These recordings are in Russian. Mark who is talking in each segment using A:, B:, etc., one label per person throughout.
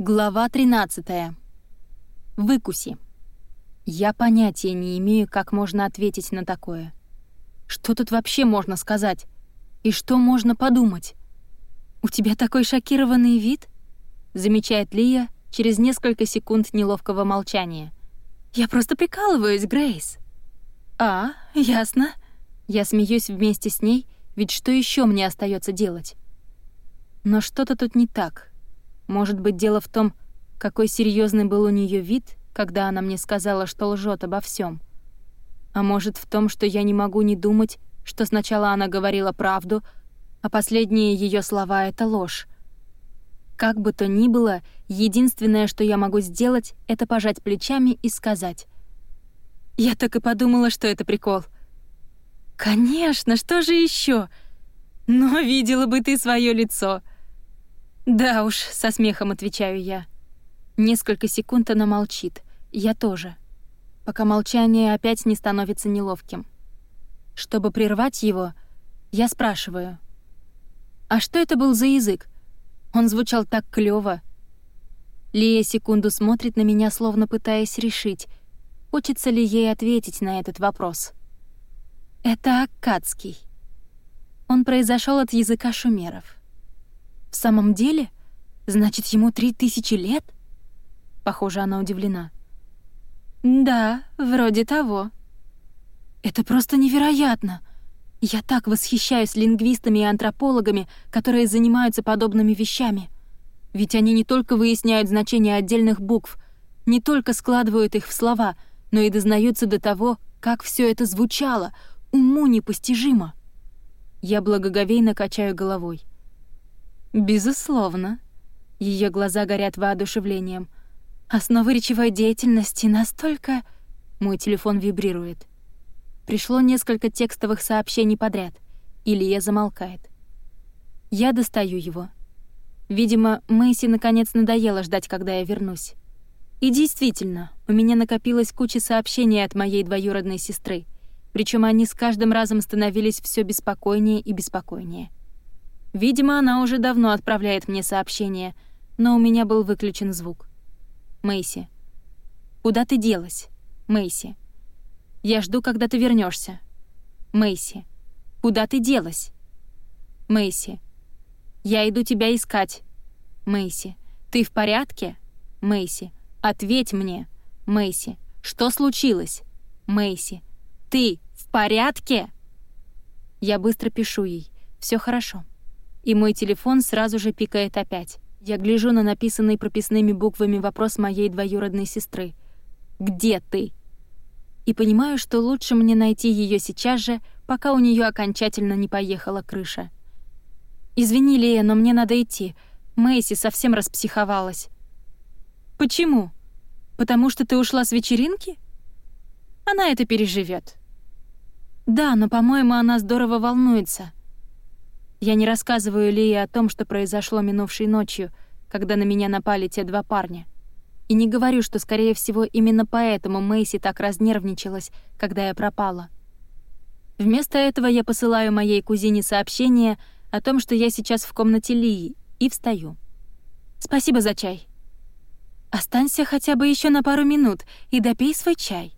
A: Глава 13. Выкуси. Я понятия не имею, как можно ответить на такое. Что тут вообще можно сказать? И что можно подумать? «У тебя такой шокированный вид?» — замечает Лия через несколько секунд неловкого молчания. «Я просто прикалываюсь, Грейс». «А, ясно». Я смеюсь вместе с ней, ведь что еще мне остается делать? Но что-то тут не так. Может быть, дело в том, какой серьезный был у нее вид, когда она мне сказала, что лжет обо всем. А может, в том, что я не могу не думать, что сначала она говорила правду, а последние ее слова — это ложь. Как бы то ни было, единственное, что я могу сделать, это пожать плечами и сказать. Я так и подумала, что это прикол. «Конечно, что же еще? Но видела бы ты свое лицо!» «Да уж», — со смехом отвечаю я. Несколько секунд она молчит. Я тоже. Пока молчание опять не становится неловким. Чтобы прервать его, я спрашиваю. «А что это был за язык? Он звучал так клёво». Лия секунду смотрит на меня, словно пытаясь решить, хочется ли ей ответить на этот вопрос. «Это аккадский. Он произошел от языка шумеров». «В самом деле? Значит, ему три тысячи лет?» Похоже, она удивлена. «Да, вроде того». «Это просто невероятно!» Я так восхищаюсь лингвистами и антропологами, которые занимаются подобными вещами. Ведь они не только выясняют значение отдельных букв, не только складывают их в слова, но и дознаются до того, как все это звучало, уму непостижимо. Я благоговейно качаю головой. «Безусловно». Ее глаза горят воодушевлением. «Основы речевой деятельности настолько...» Мой телефон вибрирует. Пришло несколько текстовых сообщений подряд. Илья замолкает. Я достаю его. Видимо, Мэйси наконец надоело ждать, когда я вернусь. И действительно, у меня накопилась куча сообщений от моей двоюродной сестры, причем они с каждым разом становились все беспокойнее и беспокойнее. Видимо, она уже давно отправляет мне сообщение, но у меня был выключен звук. Мэйси. Куда ты делась? Мэйси. Я жду, когда ты вернешься. Мэйси. Куда ты делась? Мэйси. Я иду тебя искать. Мэйси. Ты в порядке? Мэйси. Ответь мне. Мэйси. Что случилось? Мэйси. Ты в порядке? Я быстро пишу ей. Все хорошо и мой телефон сразу же пикает опять. Я гляжу на написанный прописными буквами вопрос моей двоюродной сестры. «Где ты?» И понимаю, что лучше мне найти ее сейчас же, пока у нее окончательно не поехала крыша. «Извини, Лея, но мне надо идти. Мэйси совсем распсиховалась». «Почему? Потому что ты ушла с вечеринки?» «Она это переживет. «Да, но, по-моему, она здорово волнуется». Я не рассказываю Лии о том, что произошло минувшей ночью, когда на меня напали те два парня. И не говорю, что, скорее всего, именно поэтому Мэйси так разнервничалась, когда я пропала. Вместо этого я посылаю моей кузине сообщение о том, что я сейчас в комнате Лии, и встаю. «Спасибо за чай». «Останься хотя бы еще на пару минут и допей свой чай».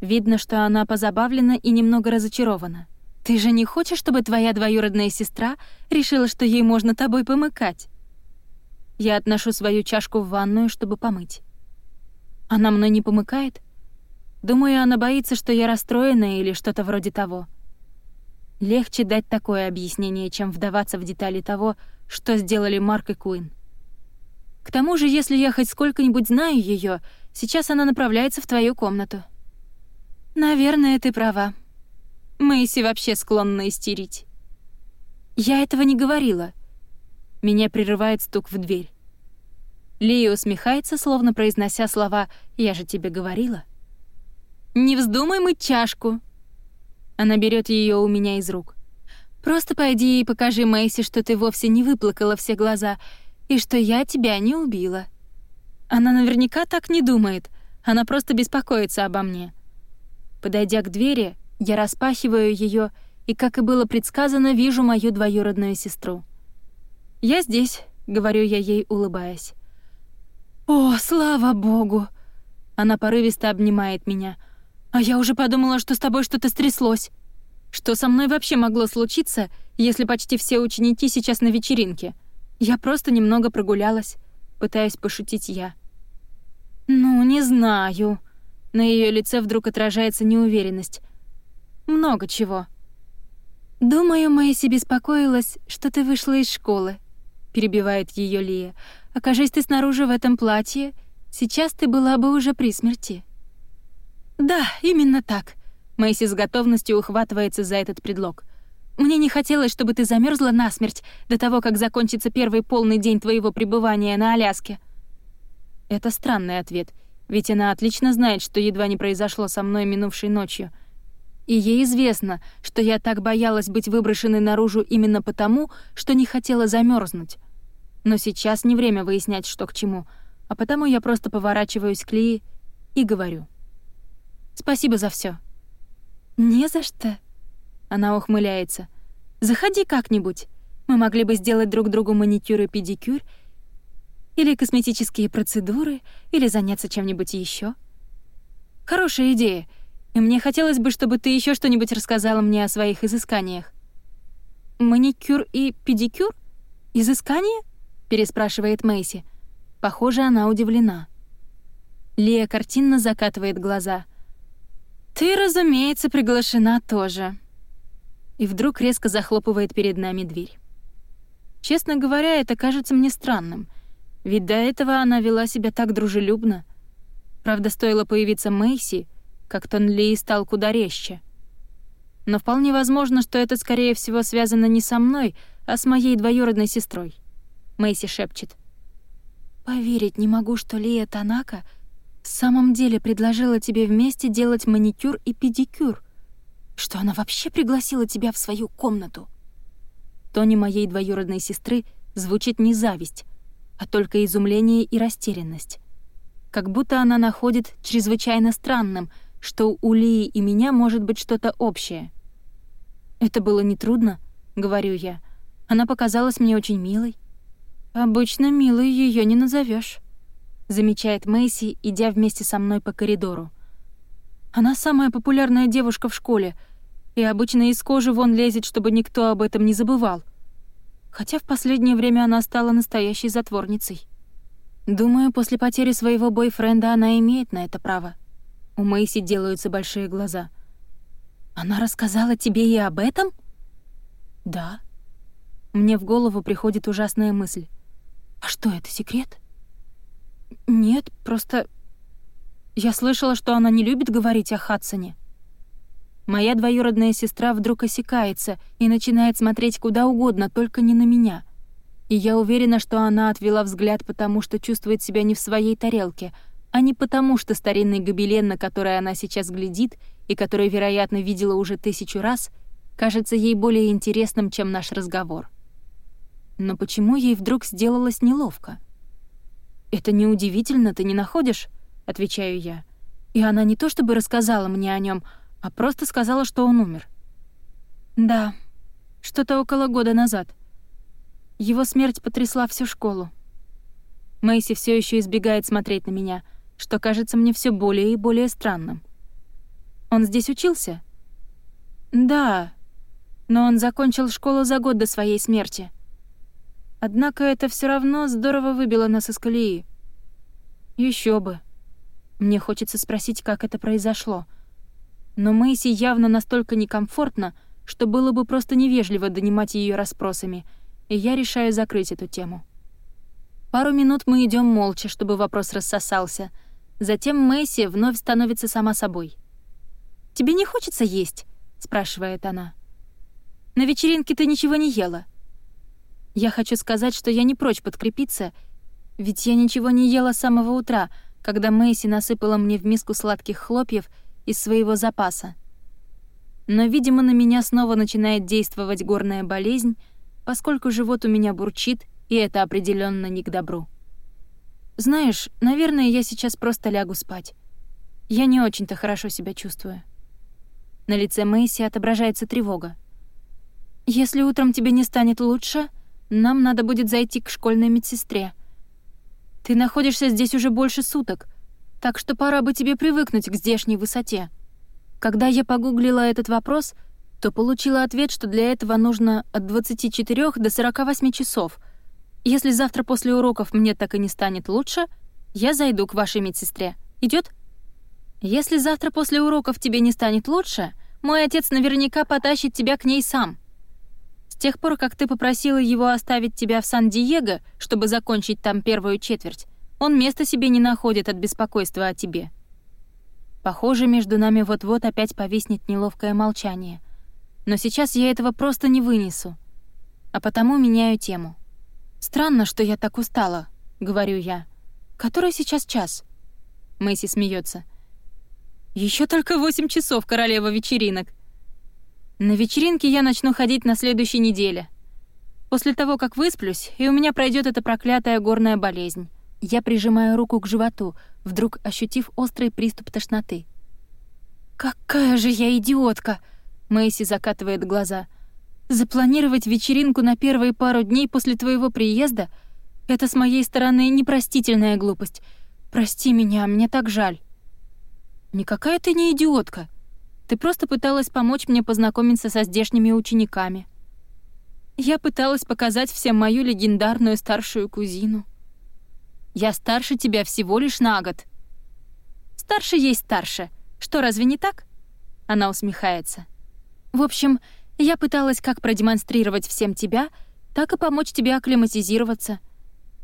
A: Видно, что она позабавлена и немного разочарована. Ты же не хочешь, чтобы твоя двоюродная сестра решила, что ей можно тобой помыкать? Я отношу свою чашку в ванную, чтобы помыть. Она мной не помыкает? Думаю, она боится, что я расстроена или что-то вроде того. Легче дать такое объяснение, чем вдаваться в детали того, что сделали Марк и Куин. К тому же, если я хоть сколько-нибудь знаю ее, сейчас она направляется в твою комнату. Наверное, ты права. Мэйси вообще склонна истерить. Я этого не говорила. Меня прерывает стук в дверь. Лия усмехается, словно произнося слова «Я же тебе говорила». «Не вздумай мыть чашку!» Она берет ее у меня из рук. «Просто пойди и покажи Мэйси, что ты вовсе не выплакала все глаза и что я тебя не убила». Она наверняка так не думает, она просто беспокоится обо мне. Подойдя к двери, я распахиваю ее и, как и было предсказано, вижу мою двоюродную сестру. «Я здесь», — говорю я ей, улыбаясь. «О, слава богу!» Она порывисто обнимает меня. «А я уже подумала, что с тобой что-то стряслось. Что со мной вообще могло случиться, если почти все ученики сейчас на вечеринке? Я просто немного прогулялась, пытаясь пошутить я. «Ну, не знаю». На ее лице вдруг отражается неуверенность. «Много чего». «Думаю, Мэйси беспокоилась, что ты вышла из школы», — перебивает ее Лия. «Окажись ты снаружи в этом платье, сейчас ты была бы уже при смерти». «Да, именно так», — Мэйси с готовностью ухватывается за этот предлог. «Мне не хотелось, чтобы ты замерзла насмерть до того, как закончится первый полный день твоего пребывания на Аляске». Это странный ответ, ведь она отлично знает, что едва не произошло со мной минувшей ночью — и ей известно, что я так боялась быть выброшенной наружу именно потому, что не хотела замерзнуть. Но сейчас не время выяснять, что к чему, а потому я просто поворачиваюсь к Лии и говорю. «Спасибо за все. «Не за что», — она ухмыляется. «Заходи как-нибудь. Мы могли бы сделать друг другу маникюр и педикюр, или косметические процедуры, или заняться чем-нибудь еще. Хорошая идея — и мне хотелось бы, чтобы ты еще что-нибудь рассказала мне о своих изысканиях». «Маникюр и педикюр? Изыскания?» — переспрашивает Мэйси. Похоже, она удивлена. Лия картинно закатывает глаза. «Ты, разумеется, приглашена тоже». И вдруг резко захлопывает перед нами дверь. Честно говоря, это кажется мне странным, ведь до этого она вела себя так дружелюбно. Правда, стоило появиться Мэйси — как Тон Ли стал куда резче. Но вполне возможно, что это, скорее всего, связано не со мной, а с моей двоюродной сестрой. Мэйси шепчет. «Поверить не могу, что Лия Танака в самом деле предложила тебе вместе делать маникюр и педикюр. Что она вообще пригласила тебя в свою комнату?» В тоне моей двоюродной сестры звучит не зависть, а только изумление и растерянность. Как будто она находит чрезвычайно странным — что у Лии и меня может быть что-то общее. «Это было нетрудно», — говорю я. «Она показалась мне очень милой». «Обычно милой ее не назовешь, замечает Мэйси, идя вместе со мной по коридору. «Она самая популярная девушка в школе, и обычно из кожи вон лезет, чтобы никто об этом не забывал. Хотя в последнее время она стала настоящей затворницей. Думаю, после потери своего бойфренда она имеет на это право». У Мэйси делаются большие глаза. «Она рассказала тебе и об этом?» «Да». Мне в голову приходит ужасная мысль. «А что, это секрет?» «Нет, просто... Я слышала, что она не любит говорить о Хадсоне». Моя двоюродная сестра вдруг осекается и начинает смотреть куда угодно, только не на меня. И я уверена, что она отвела взгляд, потому что чувствует себя не в своей тарелке — а не потому, что старинный гобелен, на который она сейчас глядит и который, вероятно, видела уже тысячу раз, кажется ей более интересным, чем наш разговор. Но почему ей вдруг сделалось неловко? «Это неудивительно, ты не находишь?» — отвечаю я. И она не то чтобы рассказала мне о нем, а просто сказала, что он умер. «Да, что-то около года назад. Его смерть потрясла всю школу. Мэйси все еще избегает смотреть на меня — что кажется мне все более и более странным. Он здесь учился? Да, но он закончил школу за год до своей смерти. Однако это все равно здорово выбило нас из колеи. Еще бы. Мне хочется спросить, как это произошло. Но Мэйси явно настолько некомфортно, что было бы просто невежливо донимать ее расспросами, и я решаю закрыть эту тему. Пару минут мы идем молча, чтобы вопрос рассосался — Затем Мэйси вновь становится сама собой. «Тебе не хочется есть?» — спрашивает она. «На вечеринке ты ничего не ела». Я хочу сказать, что я не прочь подкрепиться, ведь я ничего не ела с самого утра, когда Мэйси насыпала мне в миску сладких хлопьев из своего запаса. Но, видимо, на меня снова начинает действовать горная болезнь, поскольку живот у меня бурчит, и это определенно не к добру. Знаешь, наверное, я сейчас просто лягу спать. Я не очень-то хорошо себя чувствую. На лице Мэйси отображается тревога. Если утром тебе не станет лучше, нам надо будет зайти к школьной медсестре. Ты находишься здесь уже больше суток, так что пора бы тебе привыкнуть к здешней высоте. Когда я погуглила этот вопрос, то получила ответ, что для этого нужно от 24 до 48 часов. Если завтра после уроков мне так и не станет лучше, я зайду к вашей медсестре. Идет? Если завтра после уроков тебе не станет лучше, мой отец наверняка потащит тебя к ней сам. С тех пор, как ты попросила его оставить тебя в Сан-Диего, чтобы закончить там первую четверть, он места себе не находит от беспокойства о тебе. Похоже, между нами вот-вот опять повиснет неловкое молчание. Но сейчас я этого просто не вынесу. А потому меняю тему. «Странно, что я так устала», — говорю я. «Который сейчас час?» Мэйси смеется. Еще только восемь часов, королева вечеринок. На вечеринке я начну ходить на следующей неделе. После того, как высплюсь, и у меня пройдет эта проклятая горная болезнь. Я прижимаю руку к животу, вдруг ощутив острый приступ тошноты. «Какая же я идиотка!» Мэйси закатывает глаза. «Запланировать вечеринку на первые пару дней после твоего приезда — это с моей стороны непростительная глупость. Прости меня, мне так жаль». «Никакая ты не идиотка. Ты просто пыталась помочь мне познакомиться со здешними учениками». Я пыталась показать всем мою легендарную старшую кузину. Я старше тебя всего лишь на год. Старше есть старше. Что, разве не так? Она усмехается. В общем, я пыталась как продемонстрировать всем тебя, так и помочь тебе акклиматизироваться.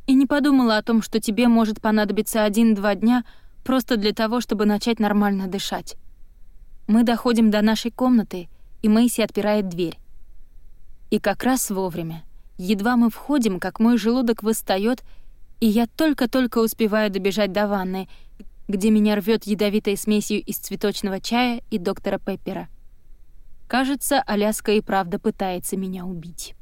A: И не подумала о том, что тебе может понадобиться один-два дня — просто для того, чтобы начать нормально дышать. Мы доходим до нашей комнаты, и Мэйси отпирает дверь. И как раз вовремя. Едва мы входим, как мой желудок восстаёт, и я только-только успеваю добежать до ванны, где меня рвёт ядовитой смесью из цветочного чая и доктора Пеппера. Кажется, Аляска и правда пытается меня убить.